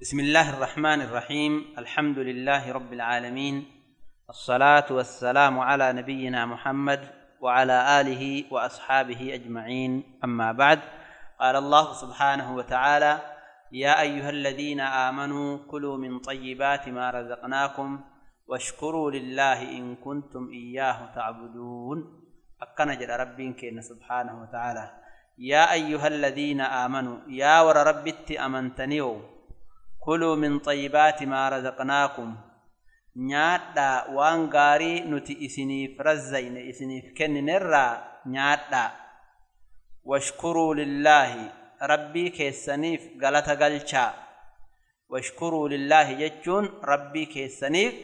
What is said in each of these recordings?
بسم الله الرحمن الرحيم. الحمد لله رب العالمين. الصلاة والسلام على نبينا محمد وعلى آله وأصحابه أجمعين. أما بعد قال الله سبحانه وتعالى يا أيها الذين آمنوا كلوا من طيبات ما رزقناكم واشكروا لله إن كنتم إياه تعبدون. أكنا جل كين سبحانه وتعالى. يا أيها الذين آمنوا يا ور ربت أمنتنيو. كلوا من طيبات ما رزقناكم nyaadhaa waan gaarii nuti isiniif razzayne isiniif kenninerraa nyaadhaa washkuruu lillaahi rabbii keessaniif galata galchaa washkuruu lillaahi jechuun rabbii keessaniif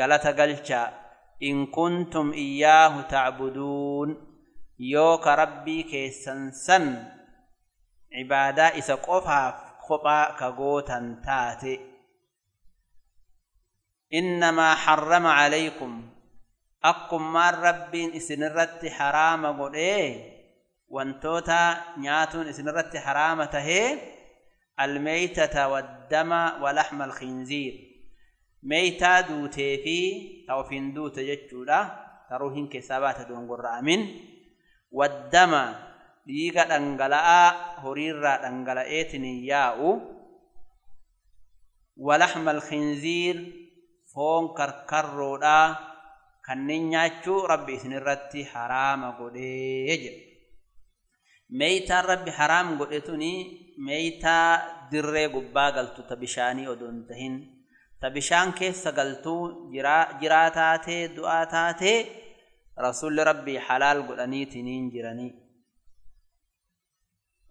galata galchaa in kuntum iyyaahu tacbuduun yoo ka rabbii keessan san cibaadaa isa qofaaf kophaa ka gootan taate إنما حرم عليكم أقم ما ربين إسنرت حرام قل إيه وانتوتا نياتون إسنرت حرام تهي الميتة والدم ولحم الخنزير ميتة دوتي في توفين دوت جتشولا تروهن كسابات دون قرآمين والدم ديغا دنگلاء هريرا دنگلاء ياء ولحم الخنزير foon karkarroodhaa kanneen nyaachuu rabbi isinirratti haraama godhee jedhe meeytaan rabbi haraam godhe tuni meeytaa dirree gubbaa galtu ta bishaanii odoo hin tahin ta bishaan keessa galtuu jiraa taatee du'aa taatee rasulli rabbii halaal godhaniitiniin jiranii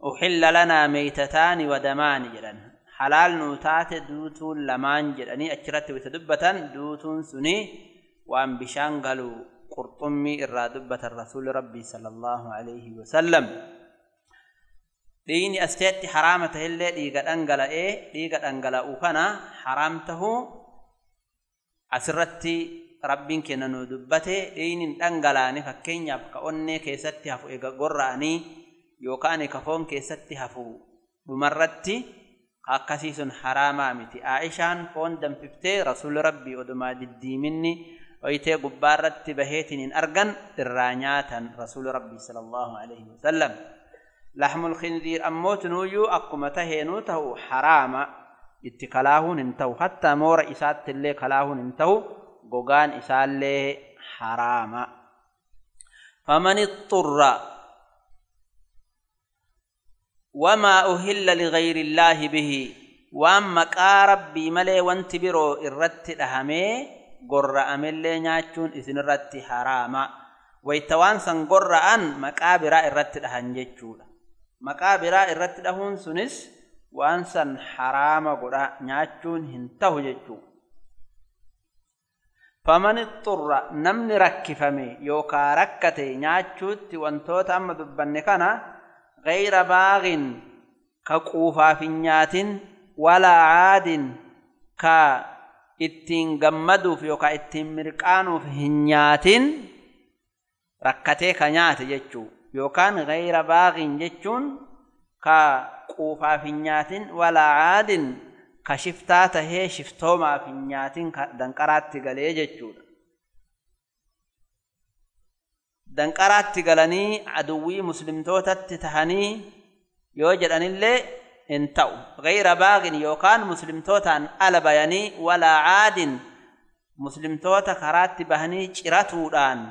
uxilla lanaa meeytataani wadamaani jedhan halaal nuu taate duutuun lamaan jedhanii achirratti wita dubbatan duutuun suni waan bishaan galu qurxummii irraa dubbatan rasuuli rabbii sala allahu alayhi wasallam dhiigni asteetti haraama tahillee dhiiga dhangala'ee dhiiga dhangala'u kana haraam tahuu asirratti rabbiin kenna nuu dubbate dhiigni dhangalaani fakkeenyaaf ka onnee keessatti hafu ega gorra'anii yookaan ka foon keessatti hafu dhumarratti akkasii sun haraamaa miti aishaan foon danfiftee rasuuli rabbii odumaa diddiiminni oyitee gubbaarratti baheetiin argan irraa nyaatan rasuuli rabbii sala allahu alayhi wasallam laxmul khinziir ammoo tunuuyyuu akkuma taheenuu ta'u haraama itti kalaahuun hin ta'u hattaa moora isaatti illee kalaahuun hin ta'u gogaan isaallee haraama faman ixxurra wamaa uhilla ligayri illaahi bihi waan maqaa rabbii malee wanti biroo irratti dhahamee gorra'amellee nyaachuun isinirratti haraama wayta waan san gorra'an maqaa biraa irratti dhahan jechuudha maqaa biraa irratti dhahuun sunis waan san haraama godha nyaachuun hin tahu jechuudha famani xurra namni rakkifame yookaa rakkate nyaachuutti wantoota amma dubbanne kana غير باغ كقوفا في نيات ولا عاد ك nyaatin rakkatee ka nyaate jechuu yookaan gayra baaqin jechuun ka quufaaf hin nyaatin walaa caadin ka shiftaa tahee shiftoomaaf hin nyaatin ka danqaraatti galee jechuudha. Danqaraatti galanii aduwwii muslimtootatti tahanii yoo jedhanillee hin ta'u. Gayra baaqin yookaan muslimtootaan ala bayanii walaa caadin muslimtoota karaatti bahanii ciratuudhaan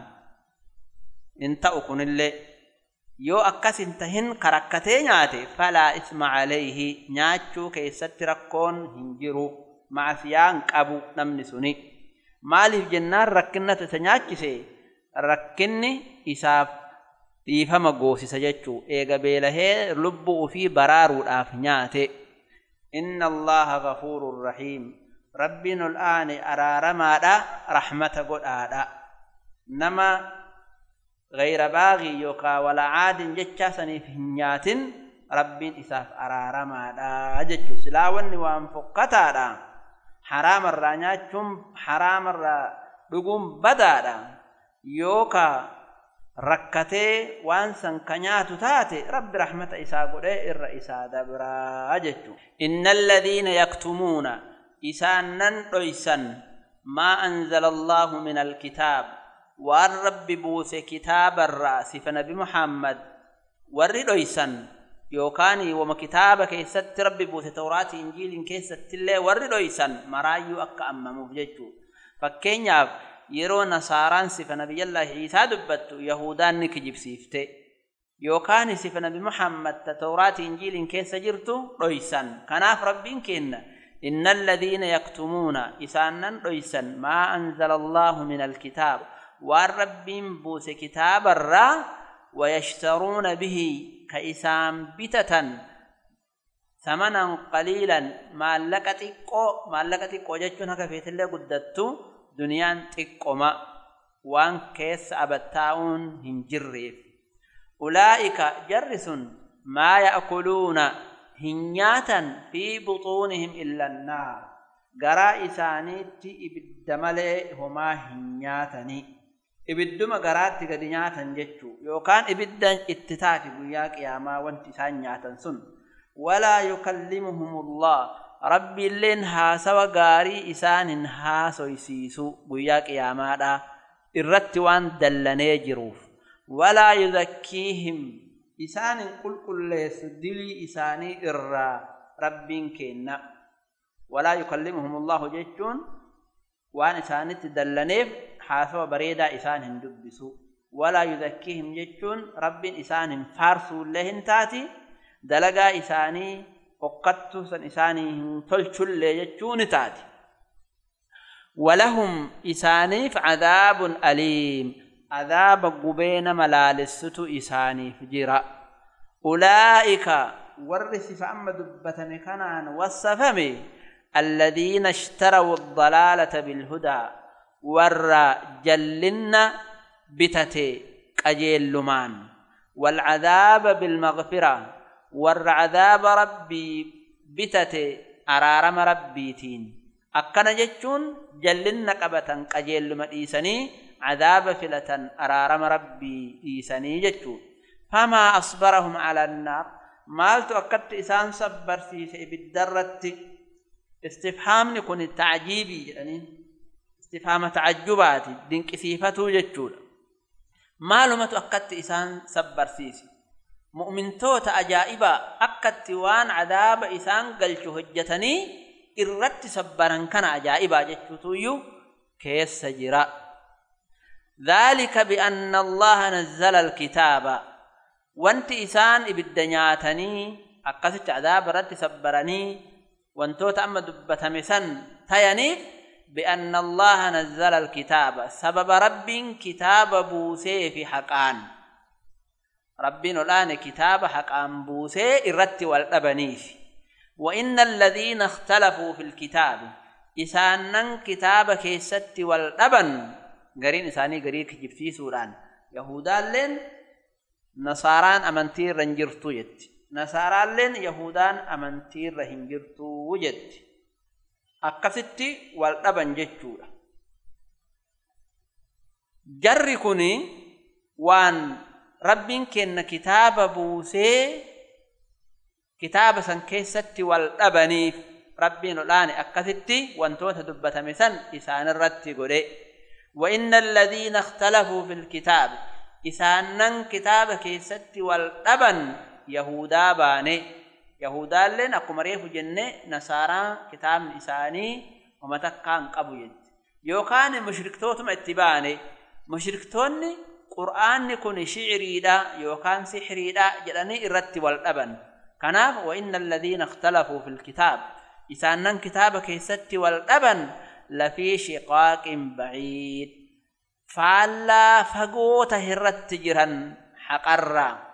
hin ta'u kunillee yoo akkas hin tahin karakkatee nyaate falaa isma calayhi nyaachuu keessatti rakkoon hin jiru. Maasiyaan qabu namni suni. Maaliif jennaan rakkinnatu isa nyaachise rakkinni isaaf dhiifama goosisa jechuu eega beelahee lubbuu ufii baraaruudhaaf nyaate inna allaha gafuurun rahiim rabbiin ol aane araaramaadha rahmata godhaadha nama gayra baaqii yookaa walaa caadin jechaa saniif hin nyaatin rabbiin isaaf araaramaadha jechuu silaa wanni waan fokkataadha haraamarraa nyaachuun haraamarraa dhuguun badaadha yookaa rakkatee waan san ka nyaatu taate rabbi rahmata isaa godhee irra isaa dabraa jechu inna alladhiina yaktumuuna isaan nan dhoysan maa anzala min alkitaab waan rabbi buuse kitaabarraa sifa nabi muhammad warri dhoysan yookaan wama kitaaba keessatti rabbi buuse tawraatii injiiliin keessattillee warri dhoysan maraayyuu akka ammamuuf jechuu fakkeenyaaf yeroo nasaaraan sifa nabiyyallaahi ciisaa dubbattu yahudaan ni kijibsiifte yookaan sifa nabi muhammad ta tawraatii injiiliin keessa jirtu dhoysan kanaaf rabbiin kenna إن الذين يكتمون إسانا ديسا ما أنزل الله من الكتاب والرب بوس كتاب الرا ويشترون به كإسام بتة ثمنا قليلا ما لك تقو ما لك تقو جتشون هكا في duniyaan xiqqoma waan keessa abattaa'uun hin jirreef ulaa'ika jarri sun maa yaakuluuna hin nyaatan fi buxuunihim illannaar garaa isaaniitti ibidda malee homaa hin nyaatanii ibidduma garaatti gadi nyaatan jechuu yookaan ibidda itti taati guyyaa qiyaamaa wanti isaan nyaatan sun walaa yukallimuhum yukallimuhumullah rabbiilleen haasawa gaarii isaan hin haasoysiisu guyyaa qiyaamaadhaa irratti waan dallanee jiruuf. Walaa yuzakiihim isaan hin qulqulleessu dilii isaanii irraa rabbiin keenna. Walaa yukallimuhum allahu jechuun waan isaanitti dallaneef haasawa bareedaa isaan hin dubbisu. Walaa yudakkiihim jechuun rabbiin isaan hin faarsuullee hin taati. Dalagaa isaanii hin tolchullee jechuu ni taati walahum isaaniif cadaabun aliim عذاب قبين ملالست إساني فجرا أولئك ورث فأما دبتم كنان والسفم الذين اشتروا الضلالة بالهدى. ور جلنا بتتي قجيل لمان. والعذاب بالمغفرة. ور عذاب ربي بتتي أرارم ربيتين أكنا جتشون جلنا قبتا قجيل لمديسني عذاب فلة أرارم ربي إيساني جتشو فما أصبرهم على النار مالتو أكدت إسان صبر سيسي بالدرة استفهام نكون التعجيبي يعني استفهام تعجبات دينك سيفتو جتشو مالما أكدت مؤمن توت أجائبا أكدت وان عذاب إسان قلشو هجتني إرت صبرا كان أجائبا جتشو تويو كيس جراء ذلك بأن الله نزل الكتاب. وانت إسان إبدنياتني أقصد عذاب رد سبرني. وانتو تأم دبة مسن تيني بأن الله نزل الكتاب. سبب رب ربنا الآن كتاب حق أنبوثي إرتي والأبنيف وإن الذين اختلفوا في الكتاب إسانن كتاب كيست والأبن. قرين إساني قرير كجبتي سوران. يهودان لين نصاران أمنتير رنجرتو يت نصاران لين يهودان أمنتير رنجرتو وجد أقفت والأبن جتشورا. جركني وان rabbiin kenna kitaaba buusee kitaaba san keessatti wal dhabaniif rabbiin olaane akkasitti wantoota dubbatame san isaanirratti godhe وإن الذين اختلفوا في الكتاب إسانن كتاب كيست والأبن يهودا باني يهودا لن أكو مريف جنة نصارى كتاب إساني ومتكان قبو يد يوكان مشركتوتم اتباني قرآن كن شعري دا يوكان سحري دا جلني إرت والأبن كناف وإن الذين اختلفوا في الكتاب إسانن كتاب كيست والأبن لفي شقاق بعيد فالا فقوت هرت جرا حقرا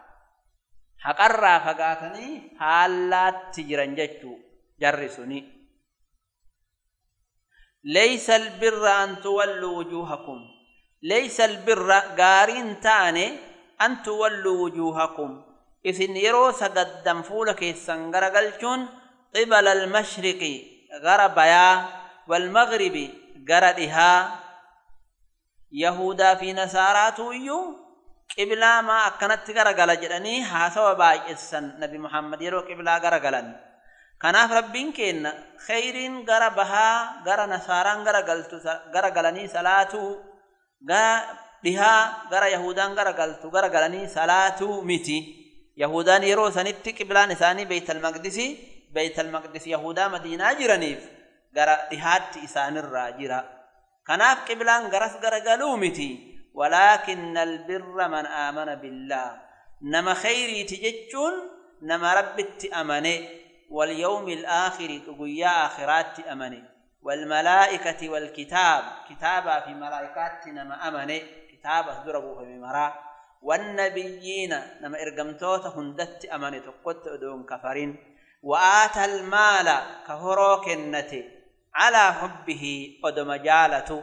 حقرا فقاتني فالا تجرا جتو جرسني ليس البر أن تولوا وجوهكم ليس البر قارين تاني أن تولوا وجوهكم. إذن يروس قدام فولك السنغر قلتون قبل المشرق غربيا والمغرب قردها يهودا في نساراتو يو قبلا ما أكنت قرقل جلني حاسوا باج السن. نبي محمد يرو قبلا قرقلن كناف ربين كين خيرين قربها قر نساران قرقلتو قرقلني سلاتو salaatuu gara dhihaa gara yahudaan garagaltu garagalanii salaatuu miti yahudaan yeroo sanitti qiblaan isaanii beeytal maqdisi beeytal maqdis yahudaa madiinaa jiraniif gara dhihaatti isaanirraa jira kanaaf qiblaan garas garagaluu miti ولكن البر من آمن بالله نما خيري تجتون نما ربت أمني واليوم الآخر تقويا آخرات أمني والملائكة والكتاب كتابا في ملائكات نما أمني كتابا دربوا في مرا والنبيين نما إرقمتوت هندت أمني تقوت دون كفرين. وآتى المال كهروك النتي على حبه قد مجالته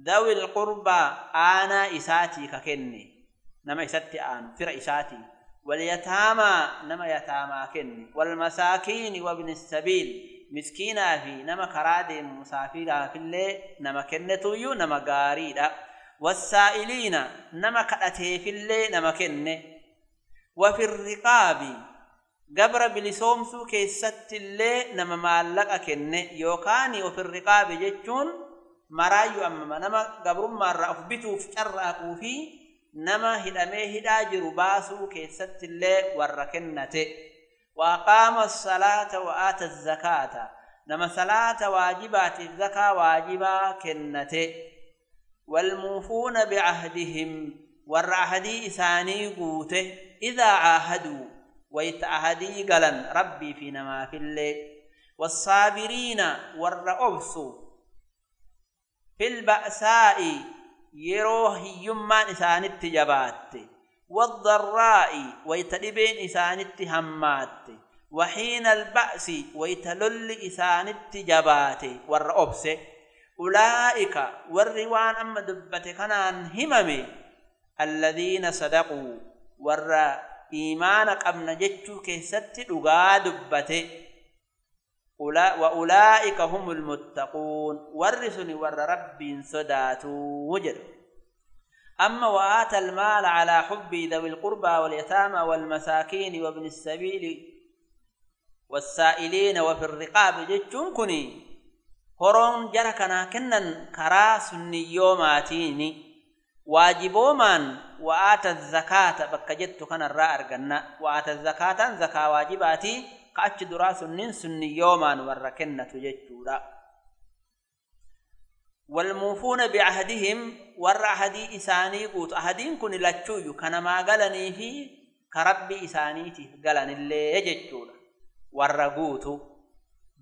ذوي القربى آنا إساتي ككني نما إساتي آن فر إساتي. واليتامى نما يتامى كني. والمساكين وابن السبيل مسافرا في الليل نما كنتو نما غاريدا والسائلين نما كأتي في الليل نما كني وفي الرقاب قبر بلسومسو كيست الليل نما مالك كني يوكاني وفي الرقاب جتون maraayyuu amma nama gabrummaarraa of bituuf carraaquu fi nama hidhamee hidhaa jiru baasuu keessatti illee warra kennate. وقام الصلاة وآت الزكاة. نما صلاة واجبات الزكاة واجبا كنته والموفون بعهدهم والرعهدي إساني قوته إذا عاهدوا ويتعهدي قلا ربي في نما في الليل. والصابرين والرعبس في البأساء يروه يمان إساني التجابات والضراء ويتلبين إسانت همات. وحين البأس ويتلل إسانت جبات. والرأبس أولئك والروان أما دبت كنان هممي الذين صدقوا ور إيمانك أمن جتشو كيست لغا دبته وأولئك هم المتقون. ورثني ور رب صداتوا وجد. أما وآتى المال على حب ذوي القربى واليتامى والمساكين وابن السبيل والسائلين وفي الرقاب جتشون كني. هرون جركنا كنن كرا سني يوماتيني. واجبومان وآتى الزكاة بكجت كان الرأر قلنا وآتى الزكاة زكاة واجباتي. كأتش درا سنين سني يوما وركنة والموفون بعهدهم ور إساني قوت. أهدين كن لتشوي كان ما قلني في كربي إسانيتي قلن اللي يججورا ور قوت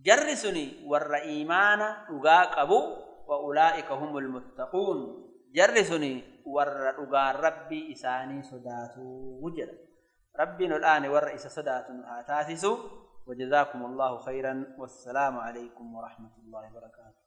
جرسني. ور إيمانا وقاق أبو وأولئك هم المتقون. جرسني. ور وقار ربي إساني صداتو. وجر ربنا الآن ور إسا صداتو وجزاكم الله خيرا. والسلام عليكم ورحمة الله وبركاته.